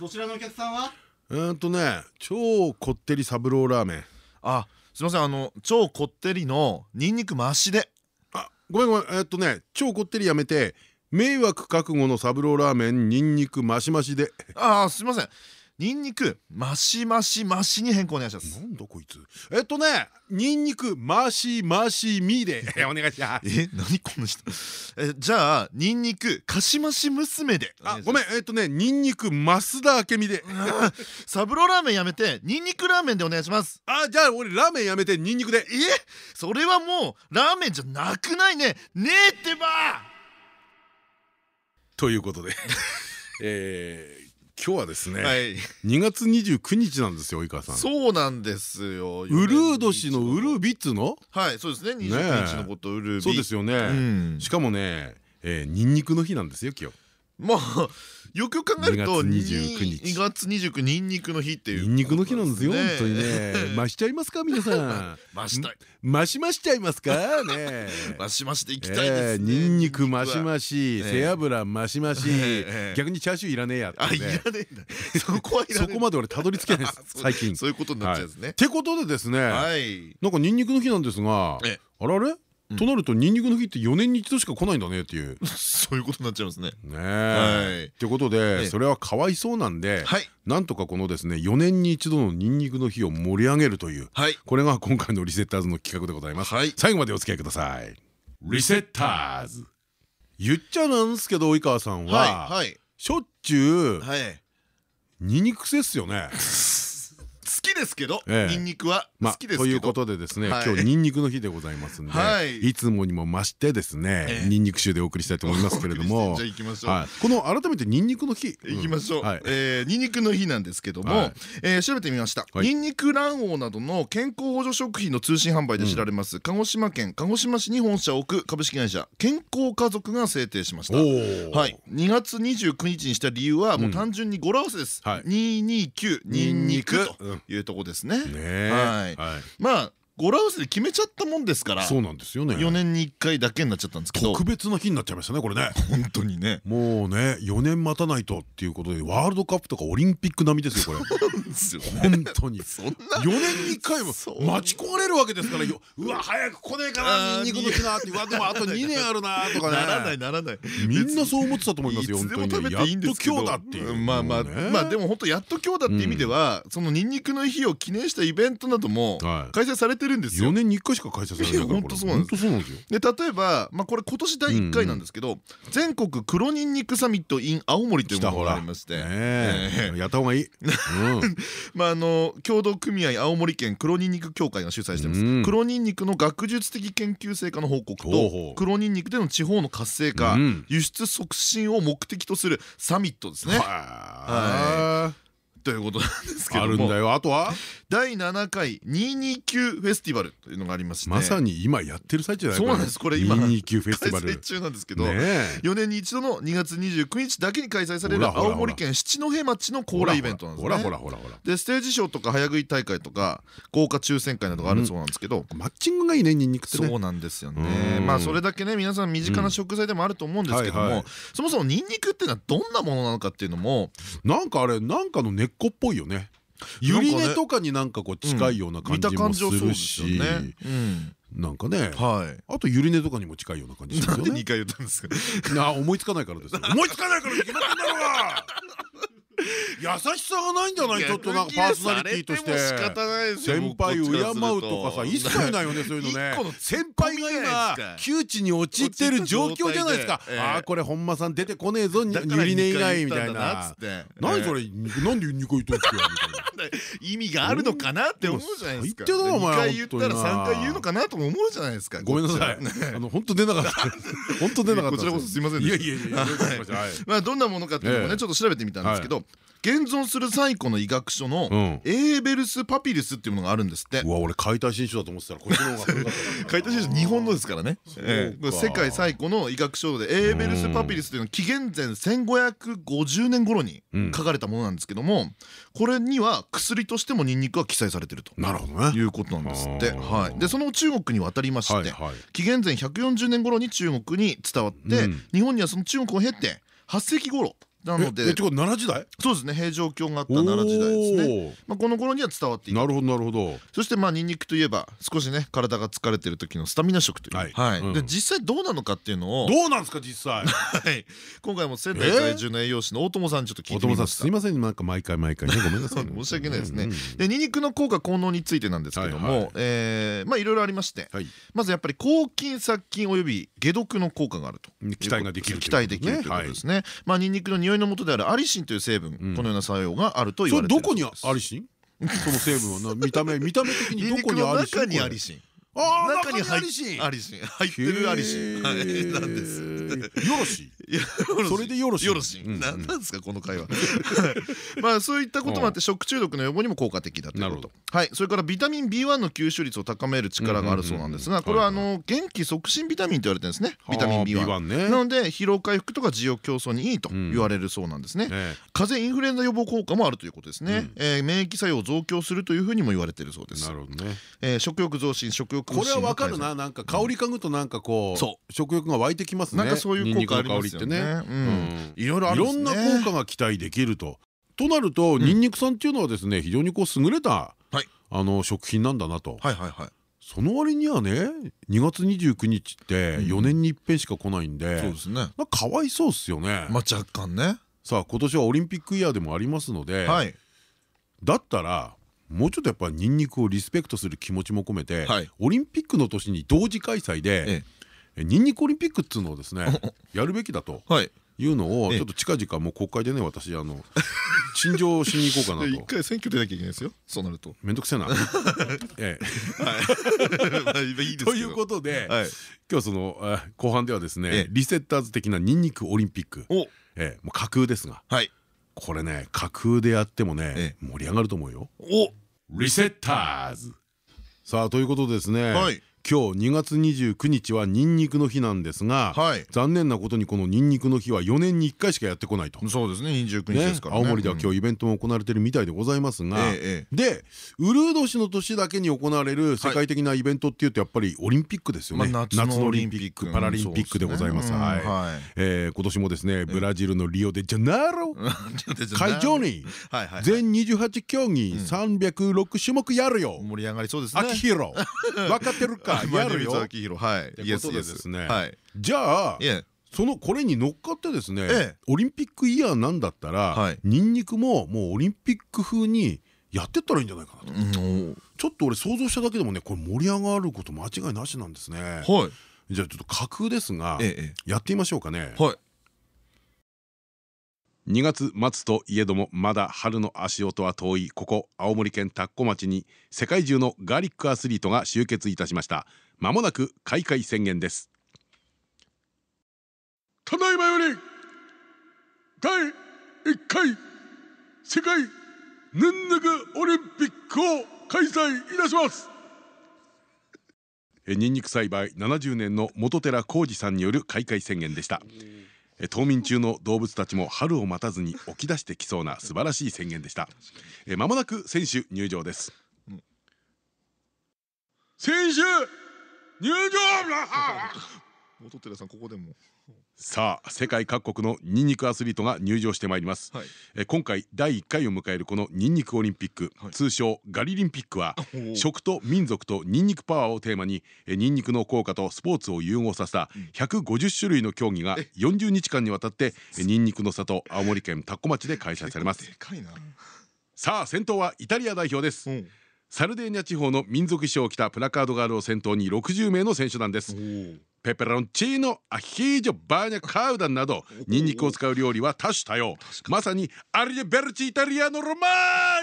そちらのお客さんは？えーっとね超こってり三郎ラーメンあすいません。あの超こってりのニンニク増しで。あごめんごめん。えーっとね超こってりやめて迷惑覚悟の三郎ラーメンニンニクマシマシで。あすいませんニンニクマシマシマシに変更お願いします。なんだこいつ。えっとねニンニクマシマシミで お願いします。え何この人？えじゃあニンニクカシマシ娘で。あごめん。えっとねニンニク増田明美で。サブローラーメンやめてニンニクラーメンでお願いします。あじゃあ俺ラーメンやめてニンニクで。えそれはもうラーメンじゃなくないね。ねえってば。ということで。えー今日はですね、はい。2月29日なんですよ及川さん。そうなんですよ。ウルー年のウルービッツの？はいそうですね。29日のことウルービそうですよね、うん。しかもね、えー、ニンニクの日なんですよ今日まあよくよく考えると2月29日2月29ニンニクの日っていうニンニクの日なんですよね本当にね。増しちゃいますか皆さん。増したい。増し増しちゃいますか？ね 増し増しでいきたいですねニンニク増しは増しええ。背脂増し増し。ええ逆にチャーシューいらねえやあいらねねえんだ。そこはいらそこまで俺たどり着けないです最近。そういうことになっちゃうんですね。ってことでですねはい。なんかニンニクの日なんですがええ。あれあれ？となるとニンニクの日って4年に一度しか来ないんだねっていう。そういうことになっちゃうんですね。ねはい。えってことええ。でそれはかわいそうなんではい。なんとかこのですね4年に一度のニンニクの日を盛り上げるというはい。これが今回のリセッターズの企画でございます。はい。最後までお付き合いください。リセッターズ。言っちゃなんですけど及川さんはしょっちゅうはい。ニンニク癖っすよね。好 きですけどええ。ニンニクはまあ好きですけど。ということでですねはい。今日ニンニクの日でございますんではい。いつもにも増してですねええ。ニンニク臭でお送りしたいと思いますけれども じゃあ行きましょう。はい。この改めてニンニクの日。行きましょう、んはい。えーニンニクの日なんですけども、はい。えー調べてみました、はい。ニンニク卵黄などの健康補助食品の通信販売で知られます、鹿児島県鹿児島市に本社を置く株式会社健康家族が制定しました。はい、2月29日にした理由はもう単純に語呂合わせです、はい。229ニンニク。ニンニクというとこですね、ねえ。はい。はい。まあ語呂合わせで決めちゃったもんですからそうなんですよね。4年に1回だけになっちゃったんですけど。特別な日になっちゃいましたねこれね。本当にね。もうね4年待たないとっていうことでワールドカップとかオリンピック並みですよこれ。本当に。そんな。4年に1回も待ち焦がれるわけですからようわ早く来ねえかなニンニクの日なってうわでもあと2年あるなとかね。ならないならない。みんなそう思ってたと思いますよ本当に。やっと今日だっていう。うんまあまあまあでも本当やっと今日だって意味ではそのニンニクの日を記念したイベントなどもはい。開催されてるんですよ。4年に1回しか開催されないから本当そうなんです。よ。で例えばまあこれ今年第1回なんですけど全国黒ニンニクサミット in 青森というものがありまして。やった方がいい。うん。まああの協同組合青森県黒ニンニク協会が主催してます。うん。黒ニンニクの学術的研究成果の報告ほうほう。と黒ニンニクでの地方の活性化うん。輸出促進を目的とするサミットですね。はということなんですけいあるんだよ。あとは？第7回229フェスティバルというのがありまして。まさに今やってる最中だよそうなんです。これ今229フェスティバル。開催中なんですけどねえ。4年に一度の2月29日だけに開催される青森県七戸町の恒例イベントなんですね。ほらほらほらほら。でステージショーとか早食い大会とか豪華抽選会などがあるそうなんですけど、マッチングがいいねニンニクってね。そうなんですよね。うん。まあそれだけね皆さん身近な食材でもあると思うんですけどもそもそもニンニクっていうのはどんなものなのかっていうのも。なんかあれなんかの根っこっぽいよね。ゆり根とかになんかこう近いような感じもするし。なんかね。はい。あとゆり根とかにも近いような感じですよね。2回言ったんですかな思いつかないからですよ。思いつかないからに決まってんだろうが 優しさがないんじゃない？ちょっとなんかパーソナリティとして。先輩敬うとかさ一切ないよねそういうのね。先輩が今窮地に陥ってる状況じゃないですか。ああこれ本間さん出てこねえぞゆり根以外みたいな。なっつって何それ？なんで2個言ってんすか？みたいな意味があるのかなって思うじゃないですか。最低だなお前2回言ったら本当にな。3回言うのかなとも思うじゃないですか。ごめんなさい。あの本当出なかった。本当出なかったこちらこそすいませんいやいやいや まあどんなものかっていうのもええ。ねちょっと調べてみたんですけど現存する最古の医学書のうん。エーベルス・パピルスっていうものがあるんですって。うわ俺解体新書だと思ってたらこっちの方が解体新書日本のですからね。世界最古の医学書でエーベルス・パピルスというのは紀元前1550年頃にうん。書かれたものなんですけどもこれには薬としてもニンニクは記載されてると。なるほどね。いうことなんですって。でその中国に渡りまして紀元前140年頃に中国に伝わってうん。日本にはその中国を経て8世紀頃なのでええってこと奈良時代？そうですね。平城京があった奈良時代ですね。ねまあこの頃には伝わっていたなるほどなるほど。そしてまあニンニクといえば少しね体が疲れてる時のスタミナ食という。はい。で実際どうなのかっていうのをどうなんですか実際？はい。今回も仙台在住の栄養士の大友さんにちょっと聞いお友さんてみました。すいません。なんか毎回毎回ね ごめんなさいね。申し訳ないですね。でニンニクの効果効能についてなんですけどもえーまあいろいろありましてはい。まずやっぱり抗菌殺菌および解毒の効果があると期待ができる期待できるということですね。まあニンニクの匂いの元であるアリシンという成分うん。このような作用があると言それわれているどこにそうですあリシン？その成分はな見た目見た目的にどこにアリシン中にアリシンあー中に入っアリシン。アリシン。入ってるアリシン。はいなんです。すよろしいやそれでよろしいよろしい。なんです かこの会話。まあそういったこともあって食中毒の予防にも効果的だということ。はい。それからビタミン B1 の吸収率を高める力があるそうなんですが、これはあはいの元気促進ビタミンと言われてるんですね。ビタミンあー B1。B1 ね。なので疲労回復とか持欲競争にいいと言われるそうなんですね。ね。風邪インフルエンザ予防効果もあるということですね。免疫作用を増強するというふうにも言われているそうです。食欲増進、食欲これはわかるな。ななんか香り嗅ぐとなんかこそう食欲が湧いてきますねなんかそういう効果ありますよね。いろいろある。いろんな効果が期待できると。となるとニンニクさんっていうのはですね非常にこう優れたはいあの食品なんだなと。はいはいはい。その割にはね2月29日って4年に一遍しか来ないんでそうですね。なんかかわいそうっすよね。まあ若干ね。さあ今年はオリンピックイヤーでもありますのではい。だったらもうちょっとやっぱりニンニクをリスペクトする気持ちも込めて、はいオリンピックの年に同時開催で、ええニンニクオリンピックっつうのをですねやるべきだとはい。いうのをええちょっと近々もう国会でね私あの 陳情しに行こうかな一と。回選挙出なきゃいけないですよ。そうなると。めんどくせえな。ええということで、はい。今日はそのあ後半ではですね、ええリセッターズ的なニンニクオリンピック、もう架空ですがはい。これね架空でやってもね、え盛り上がると思うよ。お。リセッターズ。さあということですね、はい。今日2月29日はニンニクの日なんですが、はい残念なことにこのニンニクの日は4年に1回しかやってこないと。そうですね。二十九日ねですからね。青森では今日。日イベントも行われているみたいでございますが、えええでウルード氏の年だけに行われる世界的なイベントっていうとやっぱりオリンピックですよね、まあ夏のオリンピックパラリンピックでございます。うんはいはいえー今年もですねブラジルのリオデジャネイロ 会場に。全28競技306種目やるよ。盛り上がりそうですね。秋広 分かってるかやるよ。秋広。はい。ってことでですねはい。じゃあ。そのこれに乗っかってですね、ええオリンピックイヤーなんだったら、はいニンニクももうオリンピック風にやってったらいいんじゃないかなと、うんちょっと俺想像しただけでもねこれ盛り上がること間違いなしなんですねはい。じゃあちょっと架空ですが、ええ。やってみましょうかね、はい。2月末といえどもまだ春の足音は遠いここ青森県田子町に世界中のガーリックアスリートが集結いたしました。まもなく開会宣言です。ただいまより第1回世界ニンニクオリンピックを開催いたします。えニンニク栽培70年の本寺浩二さんによる開会宣言でした。え冬眠中の動物たちも春を待たずに起き出してきそうな素晴らしい宣言でした。えまもなく選手入場です、選手入場!元寺さんここでも。さあ世界各国のニンニクアスリートが入場してまいります、はい。え今回第1回を迎えるこのニンニクオリンピック、はい。通称ガリリンピックはお食と民族とニンニクパワーをテーマにえニンニクの効果とスポーツを融合させた150種類の競技が40日間にわたってえニンニクの里青森県田子町で開催されます。さあ先頭はイタリア代表です。うん。サルデーニャ地方の民族衣装を着たプラカードガールを先頭に60名の選手団です。ペペロンチーノアヒージョバーニャカウダンなど ニンニクを使う料理は多種多様。まさにアリエベルチイタリアのロマ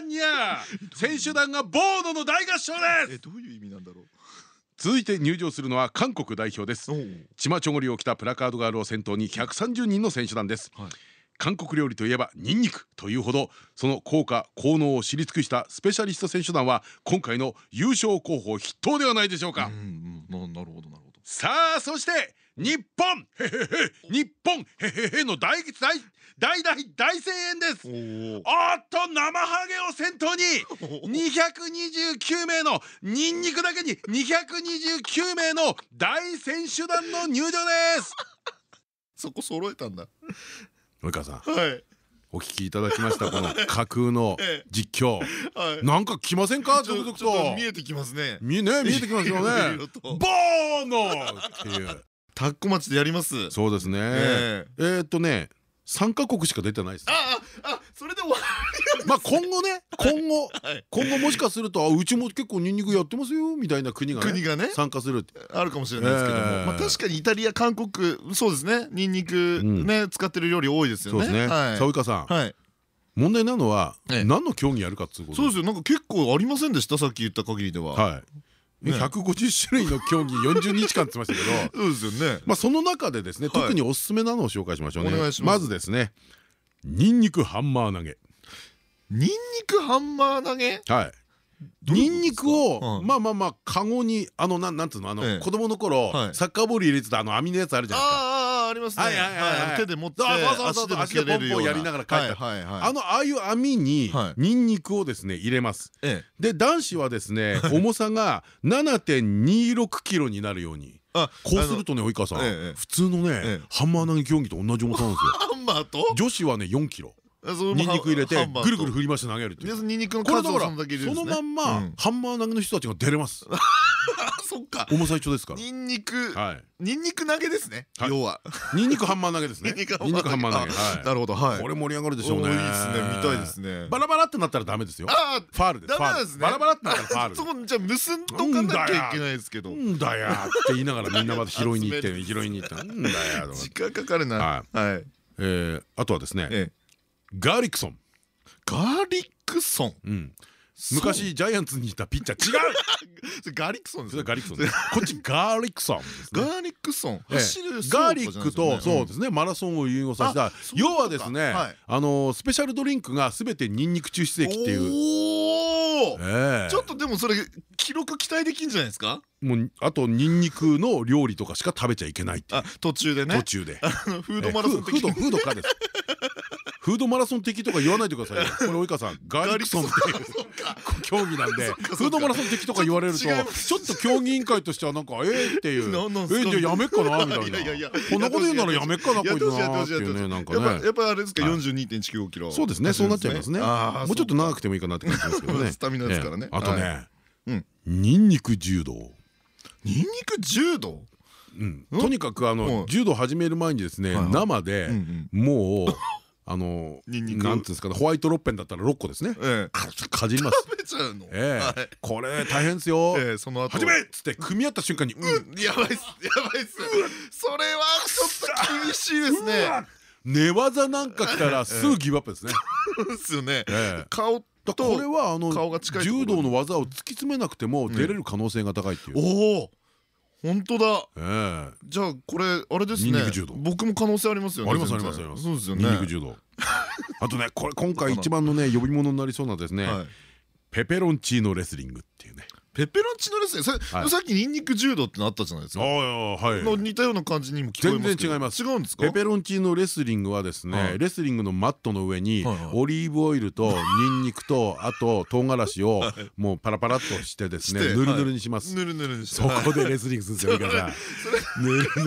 ーニャ。選手団がボードの大合唱でえすどういう意味なんだろう。続いて入場するのは韓国代表ですおチマチョゴリを着たプラカードガールを先頭に130人の選手団ですはい。韓国料理といえばニンニクというほどその効果効能を知り尽くしたスペシャリスト選手団は今回の優勝候補筆頭ではないでしょうか、うんうんななるほどなるほど。さあそして日本へへへ日本へへへの大大大大大声援ですおーおっと生ハゲを先頭に229名のニンニクだけに229名の大選手団の入場ですそこ揃えたんだ及川さんはい。お聞きいただきました この架空のええ。実況。はい。なんか来ませんか？続々とと。見えてきますね。見ね見えてきますよね。ボーノっていう。タッコ町でやります。そうですね。え。えーっとね3カ国しか出てないです。あああそれで終わまあ今後ね今後はい。今後もしかするとあうちも結構ニンニクやってますよみたいな国がね国がね。参加するあるかもしれないですけども、ええ。まあ確かにイタリア韓国そうですね。ニンニクね、使ってる料理多いですよね。そうですね。はい。さん。はい。問題なのはええ。何の競技やるかっていうことそうですよ。なんか結構ありませんでした？さっき言った限りでは。はい。ね150種類の競技40日間って言ってましたけど。そうですよね。まあその中でですねはい。特におすすめなのを紹介しましょうね。お願いします。まずですねニンニクハンマー投げ。ニンニクハンマー投げ？はい。ニンニクをうん。まあまあまあカゴにあのなんなんつうのあのええ。子供の頃はい。サッカーボール入れてたあの網のやつあるじゃないですかありますね。はいはいはいはい。あの手で持って足で足でポンポンやりながら帰った。あのああいう網にはい。ニンニクをですね入れます。ええ。で男子はですね重さが7.26キロになるように。あこうするとね及川さんええ普通のねええ。ハンマー投げ競技と同じ重さなんですよ。ハンマーと？女子はね4キロ。ニンニク入れてぐるぐる振り回して投げるっていう。ニンニクのだからそのまんまうんハンマー投げの人たちが出れます。あ そっか。重さ一緒ですから。ニンニク。はい。ニンニク投げですね。はい。要は。ニンニクハンマー投げですね。ニンニクハンマー投げ。なるほどはい。いこれ盛り上がるでしょうね。いいですね。見たいですね。バラバラってなったらダメですよ。あファールです。ダメですね。バラバラってなったらファール そこじゃあ結んとかなきゃいけないですけど。んだよ。って言いながらみんなまた拾いに行って拾いに行ってなんだよ時間かかるな。ははい。えーあとはですねええ。ガーリックソン。ガーリックソン。うん昔ジャイアンツにいたピッチャー。違う。ガーリックソンですガーリックソン こっちガーリックソンガーリックソン。ええ。走るガーリックとそうすですね。マラソンを融合させた。要はですねはい。あのスペシャルドリンクがすべてニンニク抽出液っていう。ちょっとでもそれ記録期待できんじゃないですか？もうあとニンニクの料理とかしか食べちゃいけない途中でね。途中で。フードマラソンフードフードかですフードマラソン的とか言わないでくださいよ。これ及川さんガーリックソンっていう競技なんで。フードマラソン的とか言われるとちょっと競技委員会としてはなんかええっていう。えじゃあやめっかなみたいな。こんなこと言うならやめっかなこいつなやっていうねなんかね。やっぱあれですか？はい42.195キロそうですねそうなっちゃいますね。もうちょっと長くてもいいかなって感じですけどね。スタミナですからね。ええ。あとはねうん。ニンニク柔道。ニンニク柔道？うん。とにかくあはい。の柔道始める前にですね生でうん。もうあのなんていうんですかねホワイトロッペンだったら6個ですね。ええ。かかじります。食べちゃうの。えはえこれ大変ですよ。いええその後。始めっつって組み合った瞬間にうん。うんやばいっすやばいっす。それはちょっと厳しいですね。寝技なんか来たらすぐギブアップですね。ですよね。ええ。顔だとこれはあの柔道の技を突き詰めなくても出れる可能性が高いっていう。おお本当だ。ええ。じゃあこれあれですね。ニンニク柔道僕も可能性ありますよねありますありますあります。そうですよね。ニンニク柔道 あとねこれ今回一番のね呼び物になりそうなですねはい。ペペロンチーノレスリングっていうねペペロンチーノですね。それはい。さっきニンニク柔道ってのあったじゃないですか。はい。の似たような感じにも聞こえます。全然違い。ます違うんですか？ペペロンチーノレスリングはですね、はい。レスリングのマットの上にオリーブオイルとニンニクとあと唐辛子をもうパラパラっとしてですねぬるぬるにします、ぬるぬるにしてそこでレスリングするんですよ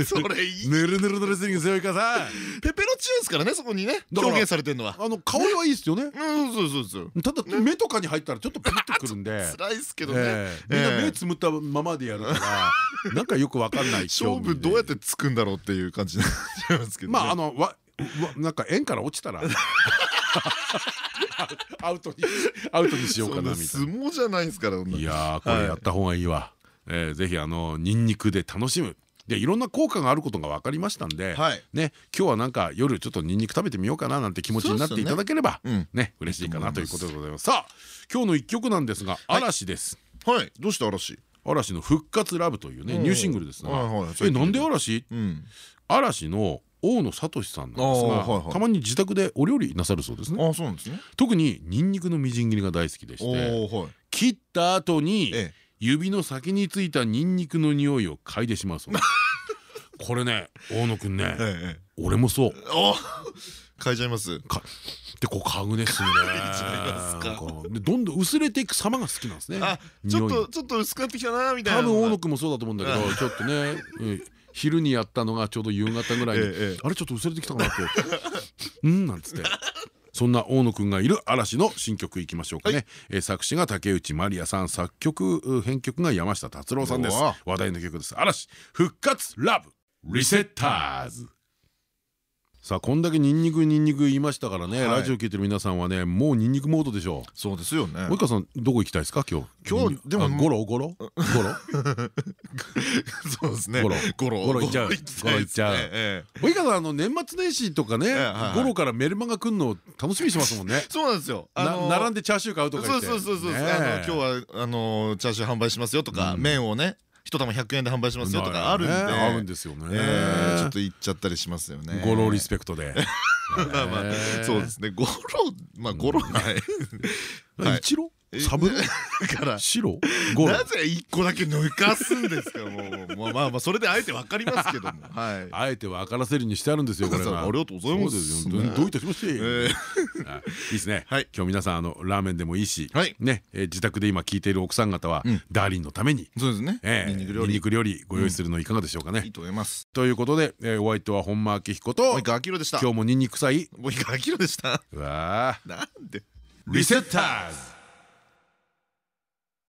それいい。ぬるぬるのレスリングするよいかさ。んペペロンチーノですからねそこにね表現されてるのは。あの香りはいいですよね。うんそうそうそう。ただ目とかに入ったらちょっとピリッとくるんで。辛いですけどね。ええ。みんな目つむったままでやるから なんかよくわかんない勝負どうやってつくんだろうっていう感じになっちゃいますけどね。まああのわわなんか円から落ちたら アウトにアウトにしようかなみたい相撲じゃないですからいやーこれやった方がいいわ、えーぜひあのニンニクで楽しむでいろんな効果があることが分かりましたんで、はい。ね今日はなんか夜ちょっとニンニク食べてみようかななんて気持ちになっていただければねね嬉しいかなということでございます。さあ今日の一曲なんですが嵐です。はい。どうして嵐？嵐の復活ラブというねうん。ニューシングルですえなんで嵐？うん。嵐の大野聡さんなんですがたまに自宅でお料理なさるそうですね。あそうなんですね。特にニンニクのみじん切りが大好きでしおて切った後にええ指の先についたニンニクの匂いを嗅いでしまうそう。で すこれね大野くんねええ俺もそう。お嗅いじゃいます？かでこう嗅ぐねすぐね。でどんどん薄れていく様が好きなんですね。あちょっとちょっと薄くなってきたなみたいな。多分大野くんもそうだと思うんだけどちょっとねうん昼にやったのがちょうど夕方ぐらいにええええ。あれちょっと薄れてきたかなって。うんなんつってそんな大野くんがいる嵐の新曲いきましょうかね、えー作詞が竹内まりやさん。作曲う編曲が山下達郎さんです。話題の曲です。嵐復活ラブ。リセッターズさあこんだけニンニクニンニク言いましたからね、はい。ラジオ聞いてる皆さんはねもうニンニクモードでしょそうですよね。う及川さんどこ行きたいですか？今日。今日でもあゴロ？ゴロ？ゴロ？そうですね。ゴロ？ゴロゴロいっちゃう。ゴロいきたゴロいっちゃう。及川さんあの年末年始とかねゴロからメルマガ来るの楽しみにしますもんね。そうなんですよ。並んでチャーシュー買うとか言って。そうそうそうそう、ねあの今日はあのチャーシュー販売しますよとか、うん。麺をね一玉100円で販売しますよとかあるんで、ねあるんですよね。えーちょっと行っちゃったりしますよね。ゴロリスペクトで。まあまあねそうですね。ゴロまあゴロない。はい。イチロえサブ？から。白？ゴロなぜ一個だけ抜かすんですかもう。まあまあまあそれであえてわかりますけども。はい。あえて分からせるにしてあるんですよこれがありがとうございます。どういたしまして。いいいですね。はい。今日皆さんあのラーメンでもいいしはい。ねえー自宅で今聞いている奥さん方はうん。ダーリンのためにそうですね。えーニンニク料理。ご用意するのいかがでしょうかね。いいと思いますということでえーお相手は本間明彦と及川明でした。今日もニンニク臭い？及川明でした。うわなんで？ーリセッターズ